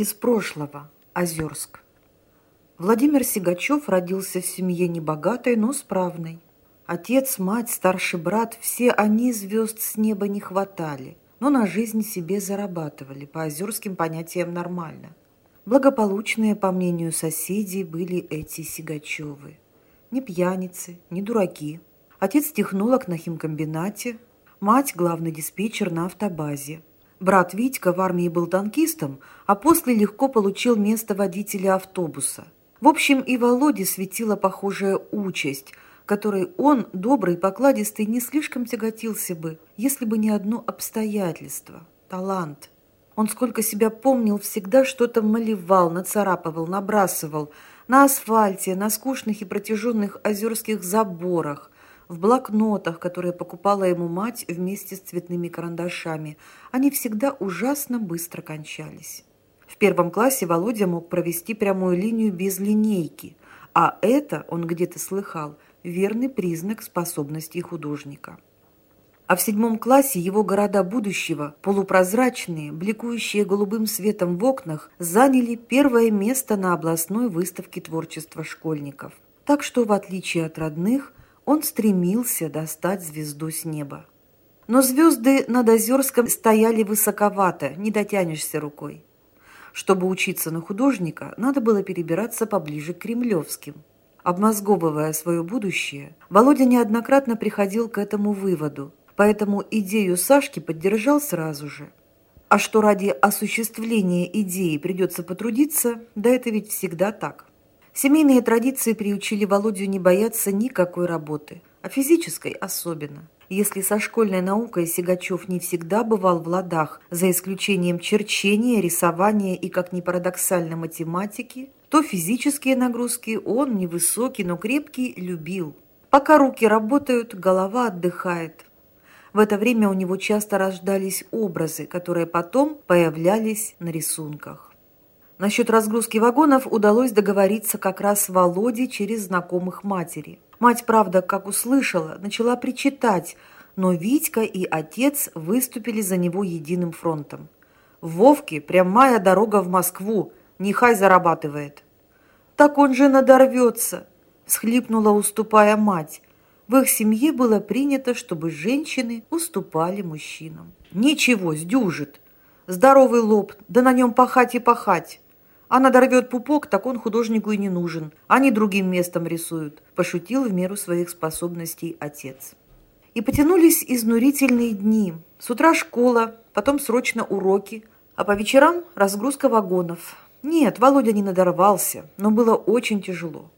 Из прошлого. Озерск. Владимир Сигачев родился в семье небогатой, но справной. Отец, мать, старший брат – все они звезд с неба не хватали, но на жизнь себе зарабатывали, по озерским понятиям нормально. Благополучные, по мнению соседей, были эти Сигачевы. Не пьяницы, не дураки. Отец технолог на химкомбинате, мать – главный диспетчер на автобазе. Брат Витька в армии был танкистом, а после легко получил место водителя автобуса. В общем, и Володе светила похожая участь – которой он, добрый, покладистый, не слишком тяготился бы, если бы не одно обстоятельство – талант. Он, сколько себя помнил, всегда что-то малевал, нацарапывал, набрасывал на асфальте, на скучных и протяженных озерских заборах, в блокнотах, которые покупала ему мать вместе с цветными карандашами. Они всегда ужасно быстро кончались. В первом классе Володя мог провести прямую линию без линейки, а это, он где-то слыхал – верный признак способностей художника. А в седьмом классе его города будущего, полупрозрачные, бликующие голубым светом в окнах, заняли первое место на областной выставке творчества школьников. Так что, в отличие от родных, он стремился достать звезду с неба. Но звезды над Озерском стояли высоковато, не дотянешься рукой. Чтобы учиться на художника, надо было перебираться поближе к кремлевским – Обмозговывая свое будущее, Володя неоднократно приходил к этому выводу, поэтому идею Сашки поддержал сразу же. А что ради осуществления идеи придется потрудиться, да это ведь всегда так. Семейные традиции приучили Володю не бояться никакой работы, а физической особенно. Если со школьной наукой Сигачев не всегда бывал в ладах, за исключением черчения, рисования и, как ни парадоксально, математики, то физические нагрузки он, невысокий, но крепкий, любил. Пока руки работают, голова отдыхает. В это время у него часто рождались образы, которые потом появлялись на рисунках. Насчет разгрузки вагонов удалось договориться как раз Володе через знакомых матери. Мать, правда, как услышала, начала причитать, но Витька и отец выступили за него единым фронтом. Вовке прямая дорога в Москву, нехай зарабатывает. Так он же надорвется, схлипнула, уступая мать. В их семье было принято, чтобы женщины уступали мужчинам. Ничего, сдюжит. Здоровый лоб, да на нем пахать и пахать. А надорвет пупок, так он художнику и не нужен. Они другим местом рисуют, пошутил в меру своих способностей отец. И потянулись изнурительные дни. С утра школа, потом срочно уроки, а по вечерам разгрузка вагонов. Нет, Володя не надорвался, но было очень тяжело.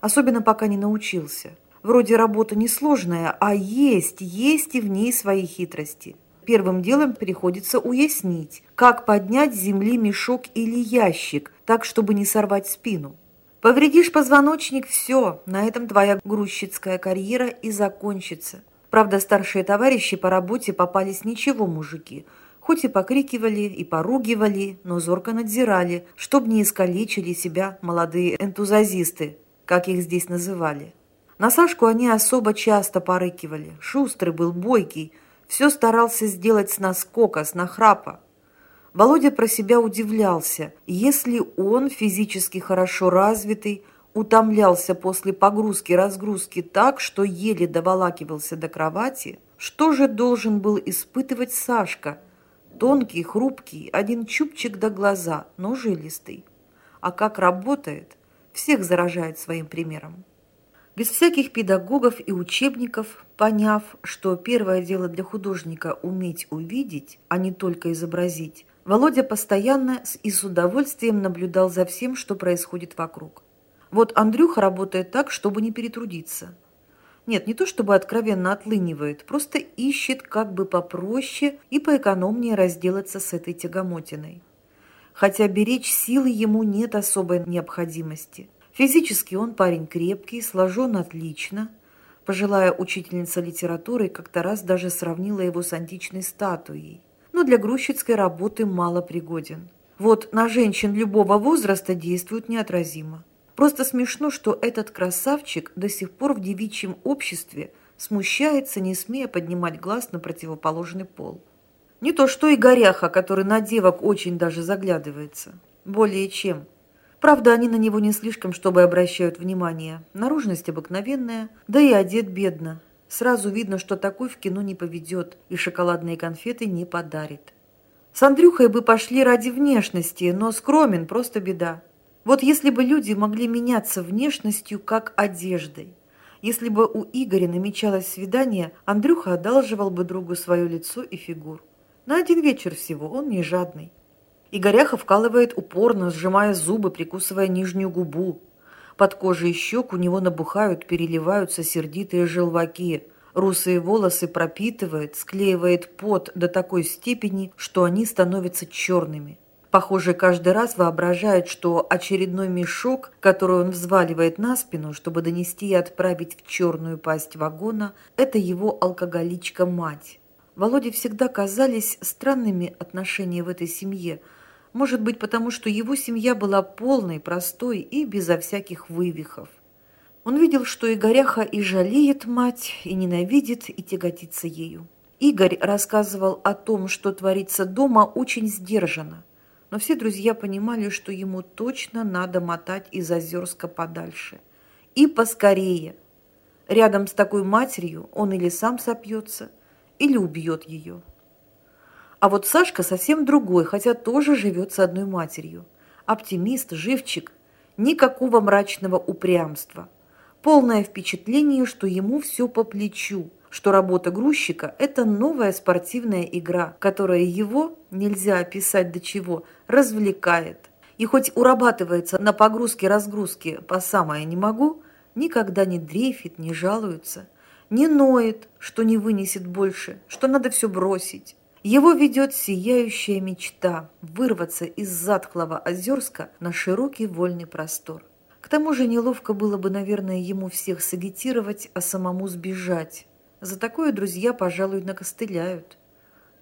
Особенно пока не научился. Вроде работа несложная, а есть, есть и в ней свои хитрости. Первым делом приходится уяснить, как поднять с земли мешок или ящик, так, чтобы не сорвать спину. Повредишь позвоночник – все, на этом твоя грузчицкая карьера и закончится. Правда, старшие товарищи по работе попались ничего мужики – хоть и покрикивали, и поругивали, но зорко надзирали, чтоб не искалечили себя молодые энтузиазисты, как их здесь называли. На Сашку они особо часто порыкивали. Шустрый был, бойкий, все старался сделать с наскока, с нахрапа. Володя про себя удивлялся. Если он, физически хорошо развитый, утомлялся после погрузки-разгрузки так, что еле доволакивался до кровати, что же должен был испытывать Сашка – Тонкий, хрупкий, один чубчик до глаза, но жилистый. А как работает, всех заражает своим примером. Без всяких педагогов и учебников, поняв, что первое дело для художника – уметь увидеть, а не только изобразить, Володя постоянно и с удовольствием наблюдал за всем, что происходит вокруг. Вот Андрюха работает так, чтобы не перетрудиться – нет, не то чтобы откровенно отлынивает, просто ищет как бы попроще и поэкономнее разделаться с этой тягомотиной. Хотя беречь силы ему нет особой необходимости. Физически он парень крепкий, сложен отлично. Пожилая учительница литературы как-то раз даже сравнила его с античной статуей. Но для грузчицкой работы мало пригоден. Вот на женщин любого возраста действует неотразимо. Просто смешно, что этот красавчик до сих пор в девичьем обществе смущается, не смея поднимать глаз на противоположный пол. Не то что и горяха, который на девок очень даже заглядывается. Более чем. Правда, они на него не слишком, чтобы обращают внимание. Наружность обыкновенная, да и одет бедно. Сразу видно, что такой в кино не поведет и шоколадные конфеты не подарит. С Андрюхой бы пошли ради внешности, но скромен просто беда. Вот если бы люди могли меняться внешностью, как одеждой. Если бы у Игоря намечалось свидание, Андрюха одалживал бы другу свое лицо и фигуру. На один вечер всего, он не жадный. Игоряха вкалывает упорно, сжимая зубы, прикусывая нижнюю губу. Под кожей щек у него набухают, переливаются сердитые желваки. Русые волосы пропитывает, склеивает пот до такой степени, что они становятся черными. Похоже, каждый раз воображает, что очередной мешок, который он взваливает на спину, чтобы донести и отправить в черную пасть вагона, это его алкоголичка-мать. Володе всегда казались странными отношения в этой семье – может быть, потому что его семья была полной, простой и безо всяких вывихов. Он видел, что Игоряха и жалеет мать, и ненавидит, и тяготится ею. Игорь рассказывал о том, что творится дома, очень сдержанно. Но все друзья понимали, что ему точно надо мотать из Озерска подальше. И поскорее. Рядом с такой матерью он или сам сопьется, или убьет ее. А вот Сашка совсем другой, хотя тоже живет с одной матерью. Оптимист, живчик, никакого мрачного упрямства. Полное впечатление, что ему все по плечу, что работа грузчика – это новая спортивная игра, которая его, нельзя описать до чего, развлекает. И хоть урабатывается на погрузке-разгрузке по самое не могу, никогда не дрейфит, не жалуется, не ноет, что не вынесет больше, что надо все бросить. Его ведет сияющая мечта вырваться из затхлого Озерска на широкий вольный простор. К тому же неловко было бы, наверное, ему всех сагитировать, а самому сбежать. За такое друзья, пожалуй, накостыляют.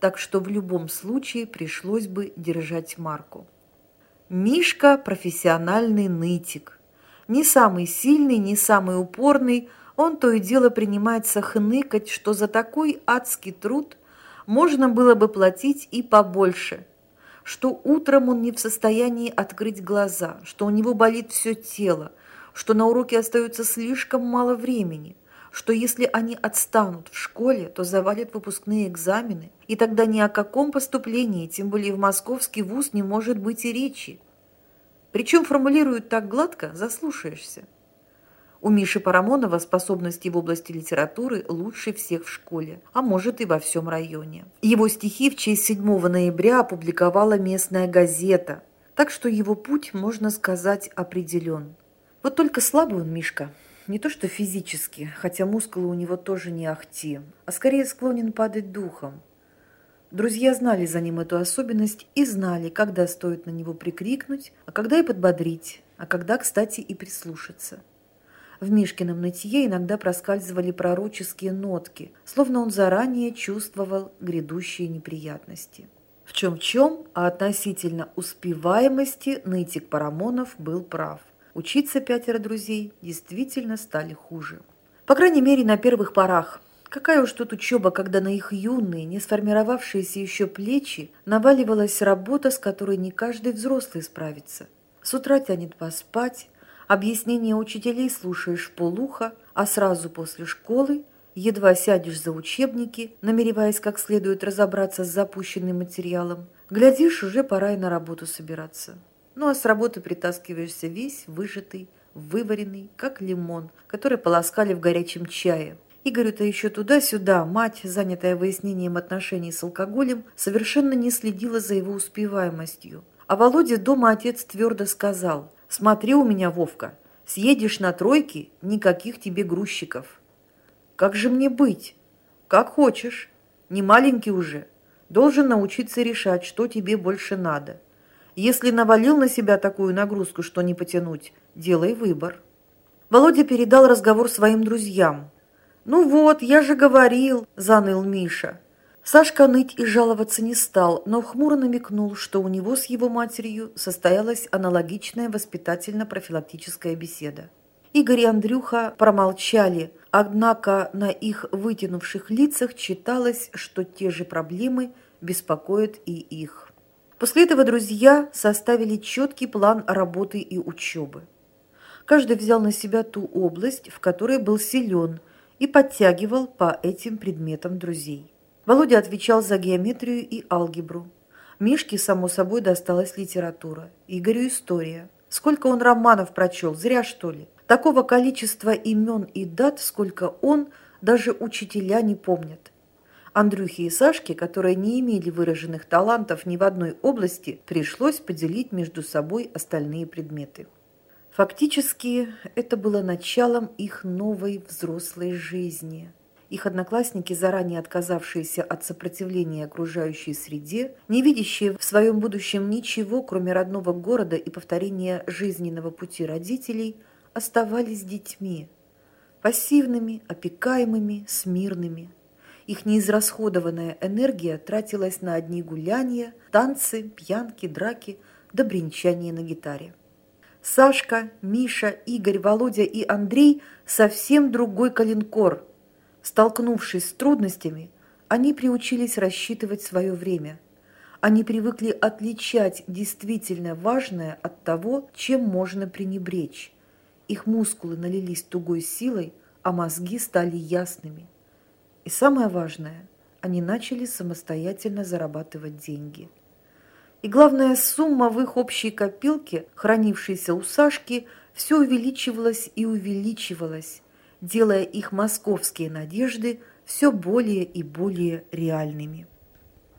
Так что в любом случае пришлось бы держать марку. Мишка – профессиональный нытик. Не самый сильный, не самый упорный, он то и дело принимается хныкать, что за такой адский труд – можно было бы платить и побольше, что утром он не в состоянии открыть глаза, что у него болит все тело, что на уроке остается слишком мало времени, что если они отстанут в школе, то завалят выпускные экзамены, и тогда ни о каком поступлении, тем более в московский вуз, не может быть и речи. Причем формулируют так гладко, заслушаешься. У Миши Парамонова способности в области литературы лучше всех в школе, а может и во всем районе. Его стихи в честь 7 ноября опубликовала местная газета, так что его путь, можно сказать, определен. Вот только слабый он, Мишка. Не то что физически, хотя мускулы у него тоже не ахти, а скорее склонен падать духом. Друзья знали за ним эту особенность и знали, когда стоит на него прикрикнуть, а когда и подбодрить, а когда, кстати, и прислушаться. В Мишкином нытье иногда проскальзывали пророческие нотки, словно он заранее чувствовал грядущие неприятности. В чем в чем, а относительно успеваемости нытик Парамонов был прав. Учиться пятеро друзей действительно стали хуже. По крайней мере, на первых порах. Какая уж тут учеба, когда на их юные, не сформировавшиеся еще плечи наваливалась работа, с которой не каждый взрослый справится. С утра тянет поспать, Объяснения учителей слушаешь полуха, а сразу после школы едва сядешь за учебники, намереваясь как следует разобраться с запущенным материалом, глядишь, уже пора и на работу собираться. Ну а с работы притаскиваешься весь выжатый, вываренный, как лимон, который полоскали в горячем чае. Игорю-то еще туда-сюда мать, занятая выяснением отношений с алкоголем, совершенно не следила за его успеваемостью. А Володе дома отец твердо сказал – Смотри у меня, Вовка, съедешь на тройки, никаких тебе грузчиков. Как же мне быть? Как хочешь. Не маленький уже. Должен научиться решать, что тебе больше надо. Если навалил на себя такую нагрузку, что не потянуть, делай выбор. Володя передал разговор своим друзьям. «Ну вот, я же говорил», – заныл Миша. Сашка ныть и жаловаться не стал, но хмуро намекнул, что у него с его матерью состоялась аналогичная воспитательно-профилактическая беседа. Игорь и Андрюха промолчали, однако на их вытянувших лицах читалось, что те же проблемы беспокоят и их. После этого друзья составили четкий план работы и учебы. Каждый взял на себя ту область, в которой был силен, и подтягивал по этим предметам друзей. Володя отвечал за геометрию и алгебру. Мишке, само собой, досталась литература, Игорю – история. Сколько он романов прочел, зря что ли? Такого количества имен и дат, сколько он, даже учителя не помнят. Андрюхе и Сашке, которые не имели выраженных талантов ни в одной области, пришлось поделить между собой остальные предметы. Фактически, это было началом их новой взрослой жизни. Их одноклассники, заранее отказавшиеся от сопротивления окружающей среде, не видящие в своем будущем ничего, кроме родного города и повторения жизненного пути родителей, оставались детьми, пассивными, опекаемыми, смирными. Их неизрасходованная энергия тратилась на одни гуляния, танцы, пьянки, драки да бренчание на гитаре. Сашка, Миша, Игорь, Володя и Андрей совсем другой калинкор. Столкнувшись с трудностями, они приучились рассчитывать свое время. Они привыкли отличать действительно важное от того, чем можно пренебречь. Их мускулы налились тугой силой, а мозги стали ясными. И самое важное, они начали самостоятельно зарабатывать деньги – и главная сумма в их общей копилке, хранившейся у Сашки, все увеличивалась и увеличивалась, делая их московские надежды все более и более реальными.